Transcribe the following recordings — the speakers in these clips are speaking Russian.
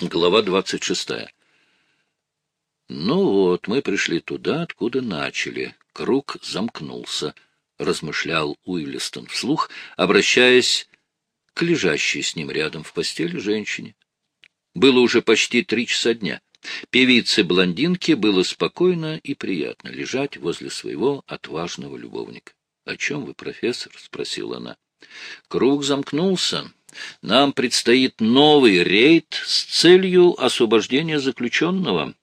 Глава двадцать шестая. Ну вот, мы пришли туда, откуда начали. Круг замкнулся, размышлял Уиллистон вслух, обращаясь к лежащей с ним рядом в постели женщине. Было уже почти три часа дня. Певице-блондинке было спокойно и приятно лежать возле своего отважного любовника. — О чем вы, профессор? — спросила она. Круг замкнулся. Нам предстоит новый рейд с целью освобождения заключенного.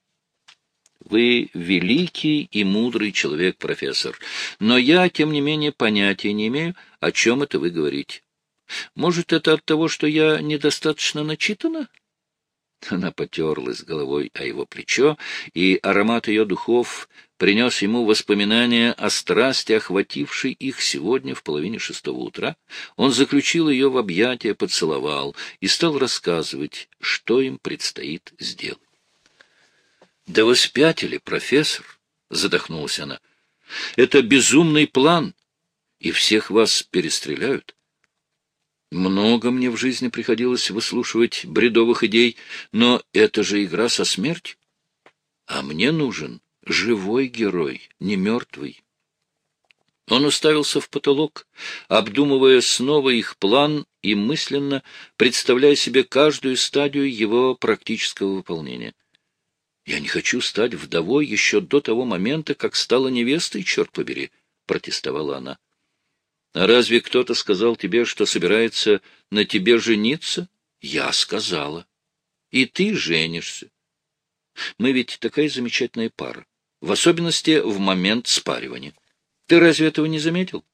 Вы великий и мудрый человек, профессор, но я, тем не менее, понятия не имею, о чем это вы говорите. Может, это от того, что я недостаточно начитана? Она потерлась головой о его плечо, и аромат ее духов принес ему воспоминания о страсти, охватившей их сегодня в половине шестого утра. Он заключил ее в объятия, поцеловал и стал рассказывать, что им предстоит сделать. — Да вы спятили, профессор, — задохнулась она. — Это безумный план, и всех вас перестреляют. Много мне в жизни приходилось выслушивать бредовых идей, но это же игра со смертью. А мне нужен живой герой, не мертвый. Он уставился в потолок, обдумывая снова их план и мысленно представляя себе каждую стадию его практического выполнения. «Я не хочу стать вдовой еще до того момента, как стала невестой, черт побери», — протестовала она. А разве кто-то сказал тебе, что собирается на тебе жениться? Я сказала. И ты женишься. Мы ведь такая замечательная пара, в особенности в момент спаривания. Ты разве этого не заметил?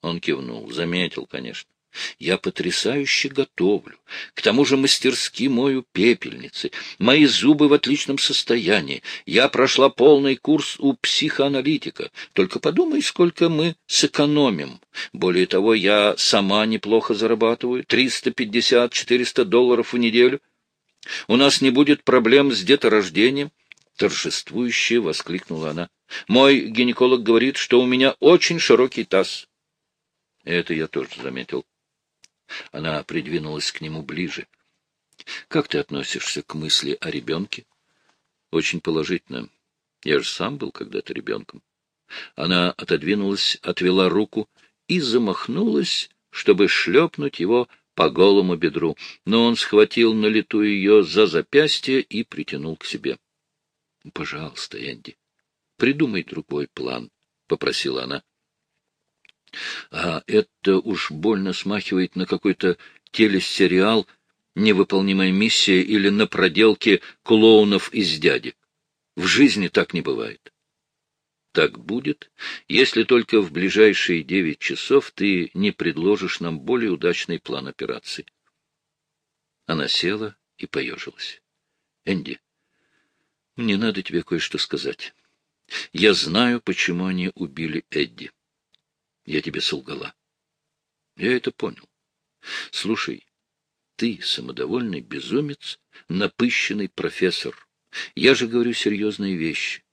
Он кивнул. Заметил, конечно. Я потрясающе готовлю. К тому же мастерски мою пепельницы. Мои зубы в отличном состоянии. Я прошла полный курс у психоаналитика. Только подумай, сколько мы сэкономим. Более того, я сама неплохо зарабатываю. 350-400 долларов в неделю. У нас не будет проблем с деторождением. Торжествующе воскликнула она. Мой гинеколог говорит, что у меня очень широкий таз. Это я тоже заметил. Она придвинулась к нему ближе. — Как ты относишься к мысли о ребенке? — Очень положительно. Я же сам был когда-то ребенком. Она отодвинулась, отвела руку и замахнулась, чтобы шлепнуть его по голому бедру, но он схватил на лету ее за запястье и притянул к себе. — Пожалуйста, Энди, придумай другой план, — попросила она. А это уж больно смахивает на какой-то телесериал «Невыполнимая миссия» или на проделке клоунов из дяди. В жизни так не бывает. Так будет, если только в ближайшие девять часов ты не предложишь нам более удачный план операции. Она села и поежилась. — Энди, мне надо тебе кое-что сказать. Я знаю, почему они убили Эдди. Я тебе солгала. Я это понял. Слушай, ты самодовольный безумец, напыщенный профессор. Я же говорю серьезные вещи.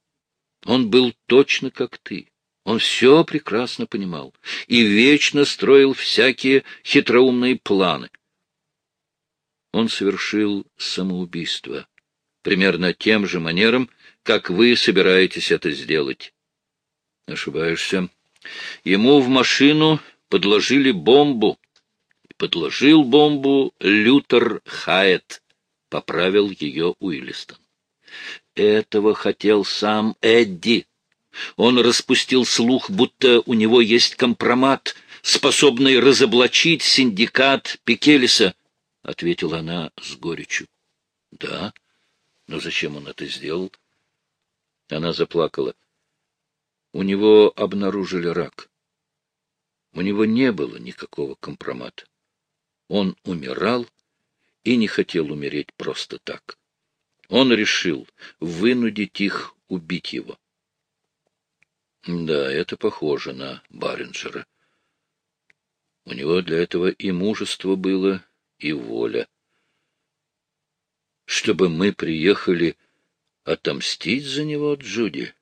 Он был точно как ты. Он все прекрасно понимал и вечно строил всякие хитроумные планы. Он совершил самоубийство, примерно тем же манером, как вы собираетесь это сделать. Ошибаешься. Ему в машину подложили бомбу. Подложил бомбу Лютер Хайет, поправил ее Уиллистон. Этого хотел сам Эдди. Он распустил слух, будто у него есть компромат, способный разоблачить синдикат Пикелиса, — ответила она с горечью. — Да, но зачем он это сделал? Она заплакала. У него обнаружили рак. У него не было никакого компромата. Он умирал и не хотел умереть просто так. Он решил вынудить их убить его. Да, это похоже на Баринджера. У него для этого и мужество было, и воля. Чтобы мы приехали отомстить за него, Джуди?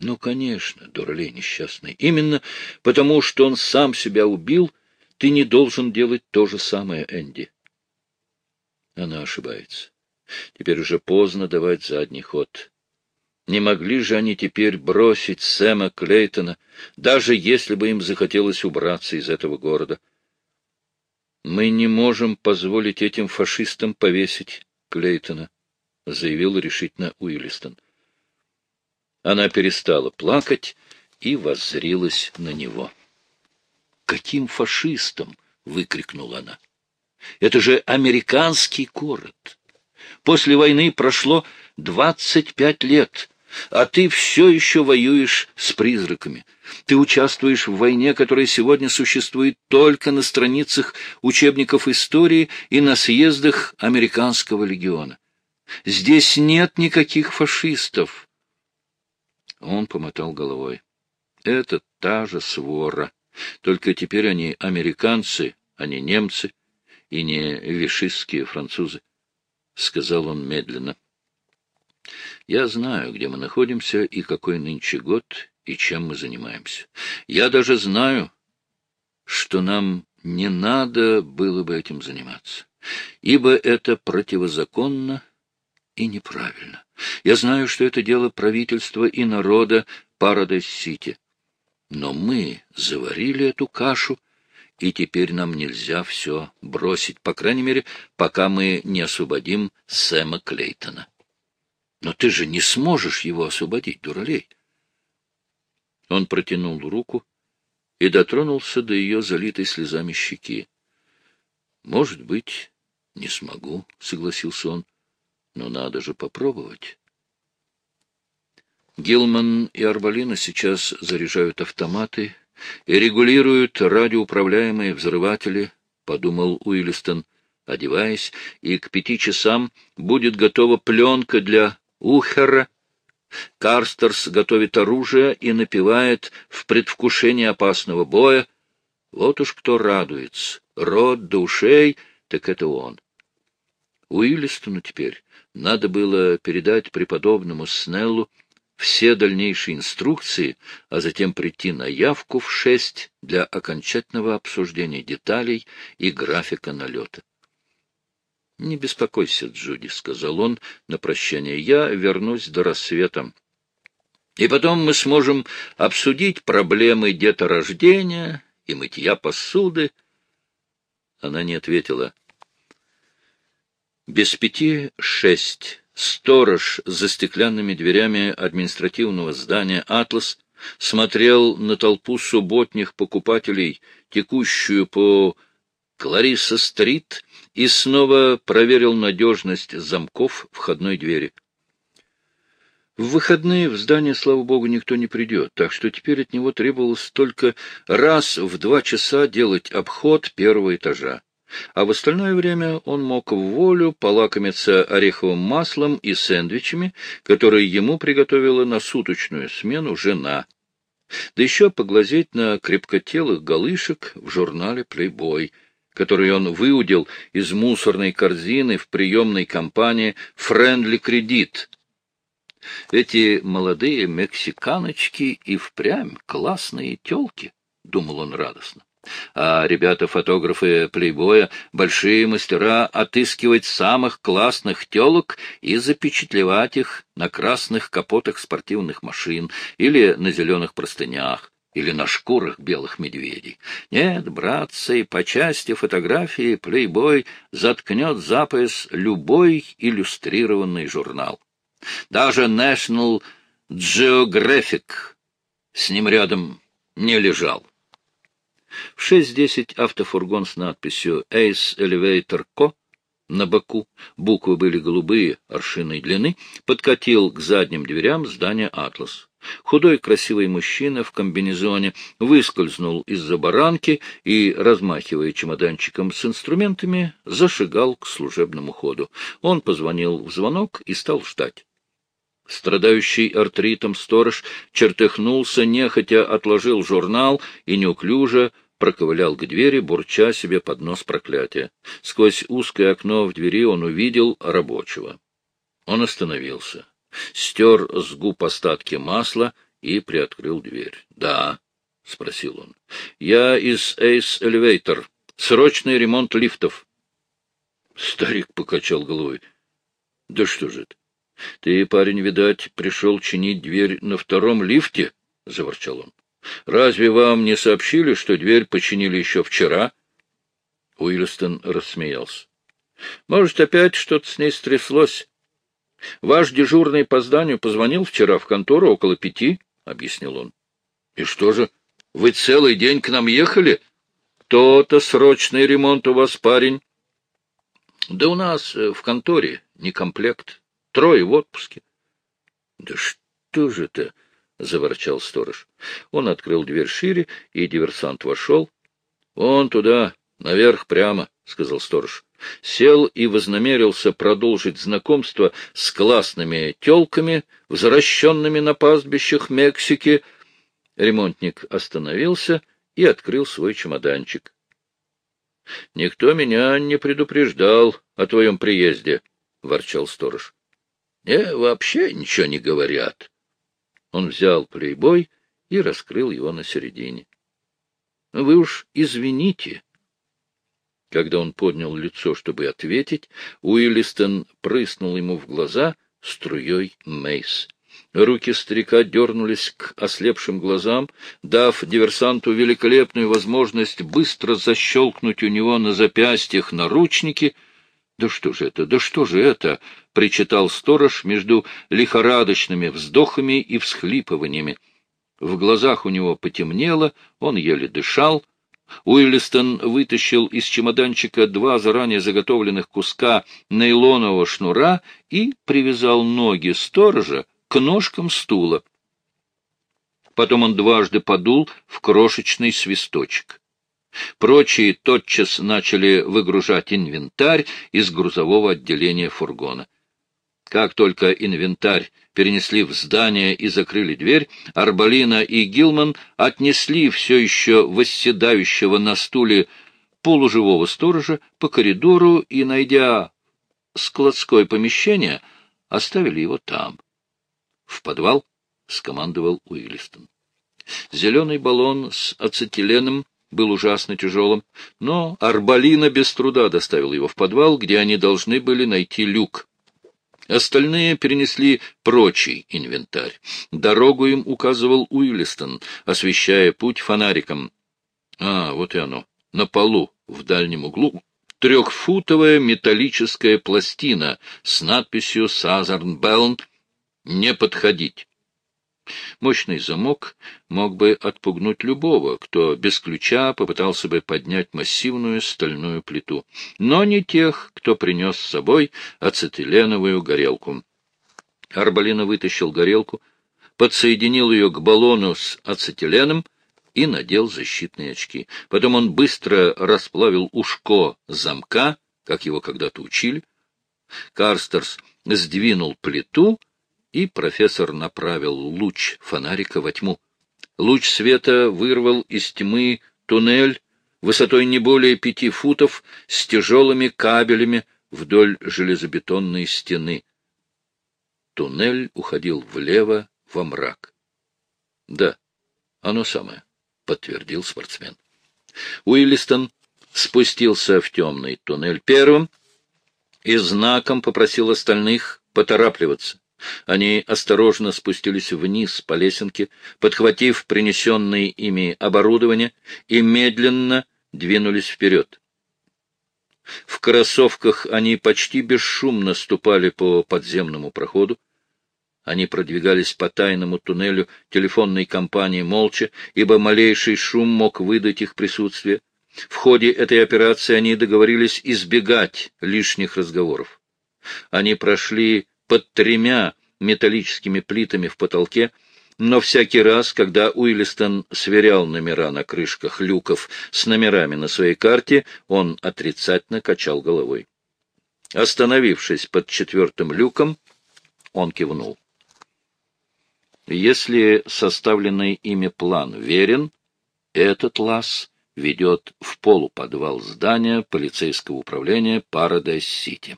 Ну, конечно, дуралей несчастный. Именно потому, что он сам себя убил, ты не должен делать то же самое, Энди. Она ошибается. Теперь уже поздно давать задний ход. Не могли же они теперь бросить Сэма Клейтона, даже если бы им захотелось убраться из этого города. Мы не можем позволить этим фашистам повесить Клейтона, — заявил решительно Уиллистон. Она перестала плакать и воззрилась на него. «Каким фашистам?» — выкрикнула она. «Это же американский город. После войны прошло двадцать пять лет. А ты все еще воюешь с призраками. Ты участвуешь в войне, которая сегодня существует только на страницах учебников истории и на съездах американского легиона. Здесь нет никаких фашистов. Он помотал головой. Это та же свора. Только теперь они американцы, а не немцы и не вишистские французы, — сказал он медленно. — я знаю, где мы находимся и какой нынче год, и чем мы занимаемся. Я даже знаю, что нам не надо было бы этим заниматься, ибо это противозаконно и неправильно. Я знаю, что это дело правительства и народа Парадайз-Сити. Но мы заварили эту кашу, и теперь нам нельзя все бросить, по крайней мере, пока мы не освободим Сэма Клейтона. Но ты же не сможешь его освободить, дуралей. Он протянул руку и дотронулся до ее залитой слезами щеки. — Может быть, не смогу, — согласился он, — но надо же попробовать. Гилман и Арбалина сейчас заряжают автоматы и регулируют радиоуправляемые взрыватели, — подумал Уиллистон, одеваясь, и к пяти часам будет готова пленка для Ухера. Карстерс готовит оружие и напевает в предвкушении опасного боя. Вот уж кто радуется. Род душей, так это он. Уиллистону теперь надо было передать преподобному Снеллу все дальнейшие инструкции, а затем прийти на явку в шесть для окончательного обсуждения деталей и графика налета. — Не беспокойся, Джуди, — сказал он на прощание, — я вернусь до рассвета. И потом мы сможем обсудить проблемы деторождения и мытья посуды. Она не ответила. Без пяти шесть сторож за стеклянными дверями административного здания «Атлас» смотрел на толпу субботних покупателей, текущую по Клариса-стрит, и снова проверил надежность замков входной двери. В выходные в здание, слава богу, никто не придет, так что теперь от него требовалось только раз в два часа делать обход первого этажа. А в остальное время он мог в волю полакомиться ореховым маслом и сэндвичами, которые ему приготовила на суточную смену жена. Да еще поглазеть на крепкотелых голышек в журнале «Плейбой», который он выудил из мусорной корзины в приемной компании «Френдли Кредит». Эти молодые мексиканочки и впрямь классные телки, — думал он радостно. А ребята-фотографы плейбоя — большие мастера отыскивать самых классных телок и запечатлевать их на красных капотах спортивных машин или на зеленых простынях или на шкурах белых медведей. Нет, братцы, по части фотографии плейбой заткнет за пояс любой иллюстрированный журнал. Даже National Geographic с ним рядом не лежал. В 6.10 автофургон с надписью «Ace Elevator Co.» на боку, буквы были голубые, аршиной длины, подкатил к задним дверям здания «Атлас». Худой красивый мужчина в комбинезоне выскользнул из-за баранки и, размахивая чемоданчиком с инструментами, зашагал к служебному ходу. Он позвонил в звонок и стал ждать. Страдающий артритом сторож чертыхнулся, нехотя отложил журнал и неуклюже проковылял к двери, бурча себе под нос проклятия. Сквозь узкое окно в двери он увидел рабочего. Он остановился стер с губ остатки масла и приоткрыл дверь. — Да, — спросил он. — Я из Эйс Элевейтор. Срочный ремонт лифтов. Старик покачал головой. — Да что же это? Ты, парень, видать, пришел чинить дверь на втором лифте? — заворчал он. — Разве вам не сообщили, что дверь починили еще вчера? Уиллистон рассмеялся. — Может, опять что-то с ней стряслось? Ваш дежурный по зданию позвонил вчера в контору около пяти, — объяснил он. — И что же, вы целый день к нам ехали? То-то срочный ремонт у вас, парень. — Да у нас э, в конторе не комплект. Трое в отпуске. — Да что же это? — заворчал сторож. Он открыл дверь шире, и диверсант вошел. — Он туда, наверх прямо, — сказал сторож. Сел и вознамерился продолжить знакомство с классными телками, возвращенными на пастбищах Мексики. Ремонтник остановился и открыл свой чемоданчик. — Никто меня не предупреждал о твоем приезде, — ворчал сторож. — Не, вообще ничего не говорят. Он взял плейбой и раскрыл его на середине. — Вы уж извините. Когда он поднял лицо, чтобы ответить, Уиллистон прыснул ему в глаза струей мейс. Руки старика дернулись к ослепшим глазам, дав диверсанту великолепную возможность быстро защелкнуть у него на запястьях наручники. — Да что же это, да что же это? — причитал сторож между лихорадочными вздохами и всхлипываниями. В глазах у него потемнело, он еле дышал. Уиллистон вытащил из чемоданчика два заранее заготовленных куска нейлонового шнура и привязал ноги сторожа к ножкам стула. Потом он дважды подул в крошечный свисточек. Прочие тотчас начали выгружать инвентарь из грузового отделения фургона. Как только инвентарь перенесли в здание и закрыли дверь, Арбалина и Гилман отнесли все еще восседающего на стуле полуживого сторожа по коридору и, найдя складское помещение, оставили его там. В подвал скомандовал Уиллистон. Зеленый баллон с ацетиленом был ужасно тяжелым, но Арбалина без труда доставил его в подвал, где они должны были найти люк. Остальные перенесли прочий инвентарь. Дорогу им указывал Уиллистон, освещая путь фонариком. А, вот и оно. На полу, в дальнем углу, трехфутовая металлическая пластина с надписью «Southern Bell» «Не подходить». Мощный замок мог бы отпугнуть любого, кто без ключа попытался бы поднять массивную стальную плиту, но не тех, кто принес с собой ацетиленовую горелку. Арбалина вытащил горелку, подсоединил ее к баллону с ацетиленом и надел защитные очки. Потом он быстро расплавил ушко замка, как его когда-то учили. Карстерс сдвинул плиту и профессор направил луч фонарика во тьму. Луч света вырвал из тьмы туннель высотой не более пяти футов с тяжелыми кабелями вдоль железобетонной стены. Туннель уходил влево во мрак. — Да, оно самое, — подтвердил спортсмен. Уиллистон спустился в темный туннель первым и знаком попросил остальных поторапливаться. Они осторожно спустились вниз по лесенке, подхватив принесенное ими оборудование, и медленно двинулись вперед. В кроссовках они почти бесшумно ступали по подземному проходу. Они продвигались по тайному туннелю телефонной компании молча, ибо малейший шум мог выдать их присутствие. В ходе этой операции они договорились избегать лишних разговоров. Они прошли под тремя металлическими плитами в потолке, но всякий раз, когда Уиллистон сверял номера на крышках люков с номерами на своей карте, он отрицательно качал головой. Остановившись под четвертым люком, он кивнул. Если составленный ими план верен, этот лаз ведет в полуподвал здания полицейского управления Парадайз-Сити.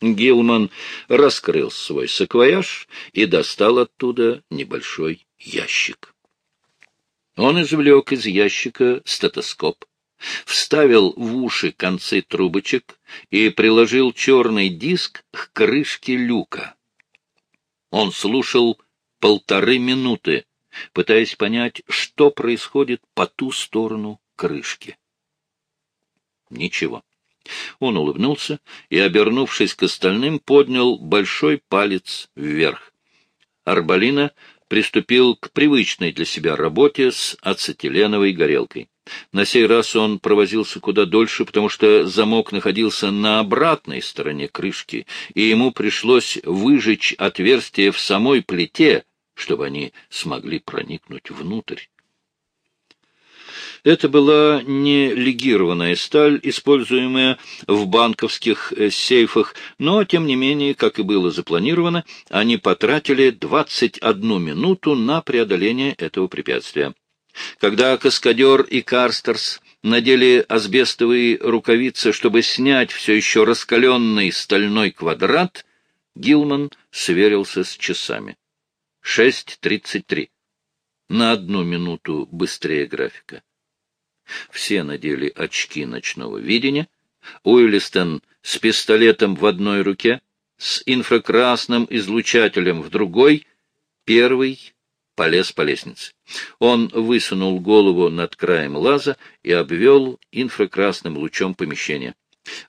Гилман раскрыл свой саквояж и достал оттуда небольшой ящик. Он извлек из ящика стетоскоп. вставил в уши концы трубочек и приложил черный диск к крышке люка. Он слушал полторы минуты, пытаясь понять, что происходит по ту сторону крышки. Ничего. Он улыбнулся и, обернувшись к остальным, поднял большой палец вверх. Арбалина приступил к привычной для себя работе с ацетиленовой горелкой. На сей раз он провозился куда дольше, потому что замок находился на обратной стороне крышки, и ему пришлось выжечь отверстие в самой плите, чтобы они смогли проникнуть внутрь. Это была не легированная сталь, используемая в банковских э, сейфах, но, тем не менее, как и было запланировано, они потратили 21 минуту на преодоление этого препятствия. Когда каскадер и Карстерс надели асбестовые рукавицы, чтобы снять все еще раскаленный стальной квадрат, Гилман сверился с часами. 6.33. На одну минуту быстрее графика. Все надели очки ночного видения. Уиллистон с пистолетом в одной руке, с инфракрасным излучателем в другой, первый полез по лестнице. Он высунул голову над краем лаза и обвел инфракрасным лучом помещение.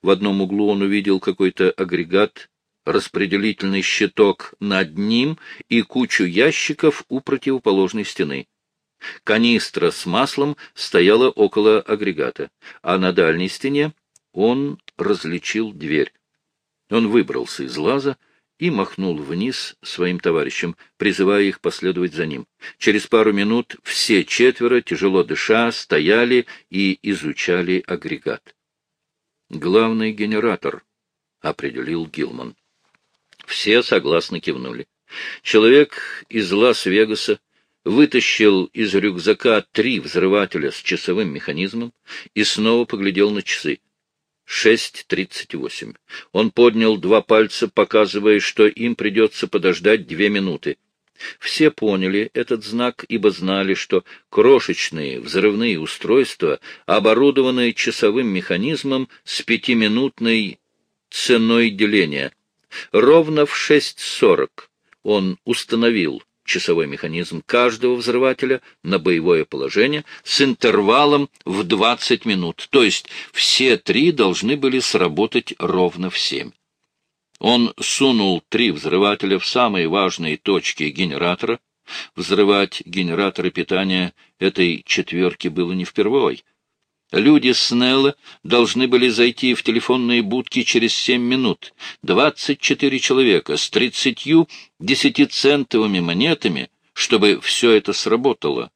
В одном углу он увидел какой-то агрегат, распределительный щиток над ним и кучу ящиков у противоположной стены. Канистра с маслом стояла около агрегата, а на дальней стене он различил дверь. Он выбрался из лаза и махнул вниз своим товарищам, призывая их последовать за ним. Через пару минут все четверо, тяжело дыша, стояли и изучали агрегат. «Главный генератор», — определил Гилман. Все согласно кивнули. Человек из Лас-Вегаса вытащил из рюкзака три взрывателя с часовым механизмом и снова поглядел на часы. Шесть тридцать восемь. Он поднял два пальца, показывая, что им придется подождать две минуты. Все поняли этот знак, ибо знали, что крошечные взрывные устройства, оборудованные часовым механизмом с пятиминутной ценой деления. Ровно в шесть сорок он установил часовой механизм каждого взрывателя на боевое положение с интервалом в 20 минут, то есть все три должны были сработать ровно в 7. Он сунул три взрывателя в самые важные точки генератора. Взрывать генераторы питания этой четверки было не впервой. Люди Снелла должны были зайти в телефонные будки через семь минут. Двадцать четыре человека с тридцатью десятицентовыми монетами, чтобы все это сработало.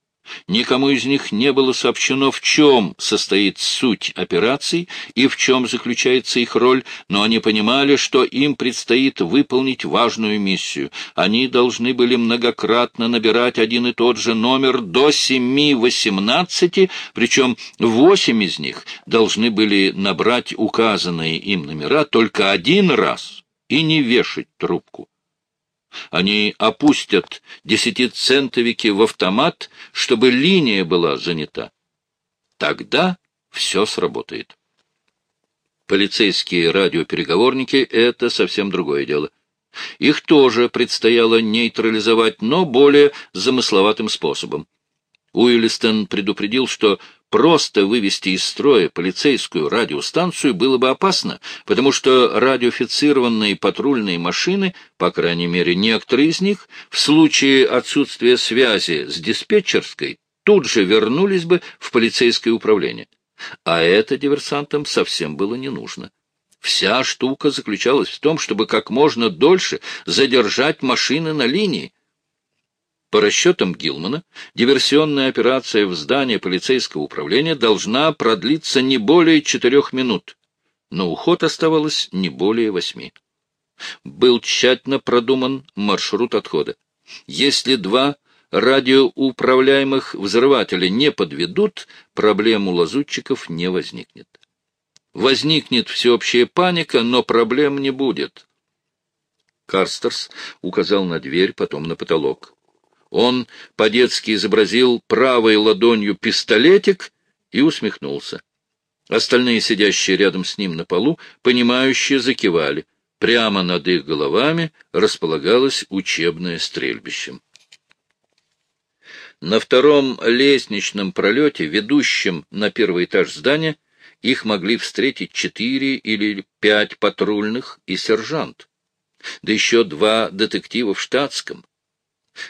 Никому из них не было сообщено, в чем состоит суть операций и в чем заключается их роль, но они понимали, что им предстоит выполнить важную миссию. Они должны были многократно набирать один и тот же номер до семи-восемнадцати, причем восемь из них должны были набрать указанные им номера только один раз и не вешать трубку. Они опустят десятицентовики в автомат, чтобы линия была занята. Тогда все сработает. Полицейские радиопереговорники — это совсем другое дело. Их тоже предстояло нейтрализовать, но более замысловатым способом. Уиллистон предупредил, что просто вывести из строя полицейскую радиостанцию было бы опасно, потому что радиофицированные патрульные машины, по крайней мере некоторые из них, в случае отсутствия связи с диспетчерской, тут же вернулись бы в полицейское управление. А это диверсантам совсем было не нужно. Вся штука заключалась в том, чтобы как можно дольше задержать машины на линии, по расчетам Гилмана, диверсионная операция в здании полицейского управления должна продлиться не более четырех минут, но уход оставалось не более восьми. Был тщательно продуман маршрут отхода. Если два радиоуправляемых взрывателя не подведут, проблем у лазутчиков не возникнет. Возникнет всеобщая паника, но проблем не будет. Карстерс указал на дверь, потом на потолок. Он по-детски изобразил правой ладонью пистолетик и усмехнулся. Остальные, сидящие рядом с ним на полу, понимающие, закивали. Прямо над их головами располагалось учебное стрельбище. На втором лестничном пролете, ведущем на первый этаж здания, их могли встретить четыре или пять патрульных и сержант, да еще два детектива в штатском.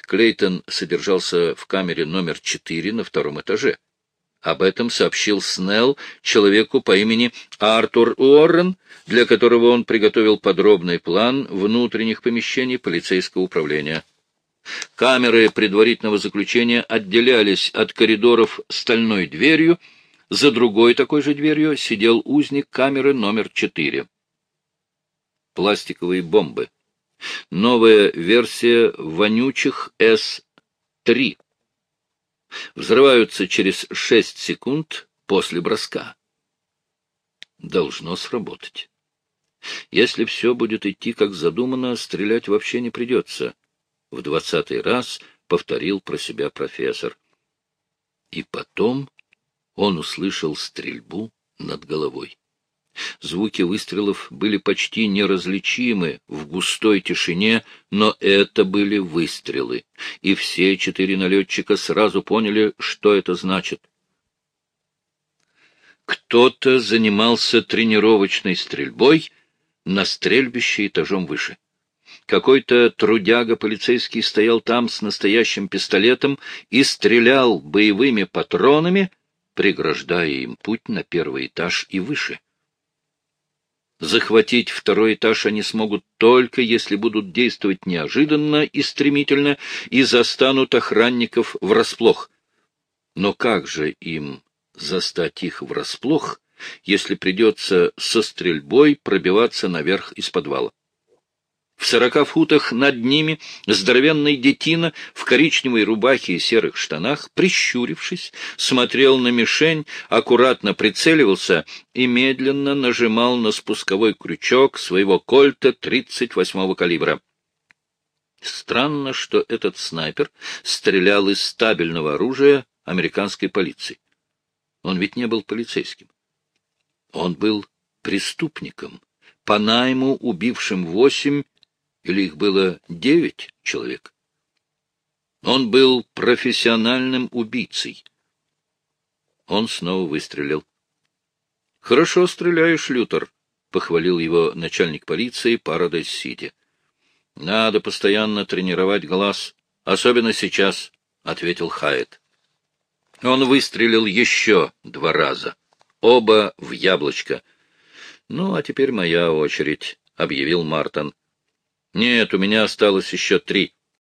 Клейтон содержался в камере номер четыре на втором этаже. Об этом сообщил Снелл человеку по имени Артур Уоррен, для которого он приготовил подробный план внутренних помещений полицейского управления. Камеры предварительного заключения отделялись от коридоров стальной дверью, за другой такой же дверью сидел узник камеры номер четыре. Пластиковые бомбы. Новая версия вонючих С-3 взрываются через шесть секунд после броска. Должно сработать. Если все будет идти как задумано, стрелять вообще не придется. В двадцатый раз повторил про себя профессор. И потом он услышал стрельбу над головой. Звуки выстрелов были почти неразличимы в густой тишине, но это были выстрелы, и все четыре налетчика сразу поняли, что это значит. Кто-то занимался тренировочной стрельбой на стрельбище этажом выше. Какой-то трудяга полицейский стоял там с настоящим пистолетом и стрелял боевыми патронами, преграждая им путь на первый этаж и выше. Захватить второй этаж они смогут только, если будут действовать неожиданно и стремительно и застанут охранников врасплох. Но как же им застать их врасплох, если придется со стрельбой пробиваться наверх из подвала? В сорока футах над ними здоровенный детина в коричневой рубахе и серых штанах, прищурившись, смотрел на мишень, аккуратно прицеливался и медленно нажимал на спусковой крючок своего кольта 38-го калибра. Странно, что этот снайпер стрелял из стабильного оружия американской полиции. Он ведь не был полицейским. Он был преступником, по найму убившим восемь или их было девять человек. Он был профессиональным убийцей. Он снова выстрелил. — Хорошо стреляешь, Лютер, — похвалил его начальник полиции Парадайз-Сити. — Надо постоянно тренировать глаз, особенно сейчас, — ответил Хайет. Он выстрелил еще два раза, оба в яблочко. — Ну, а теперь моя очередь, — объявил Мартин. Нет, у меня осталось еще три.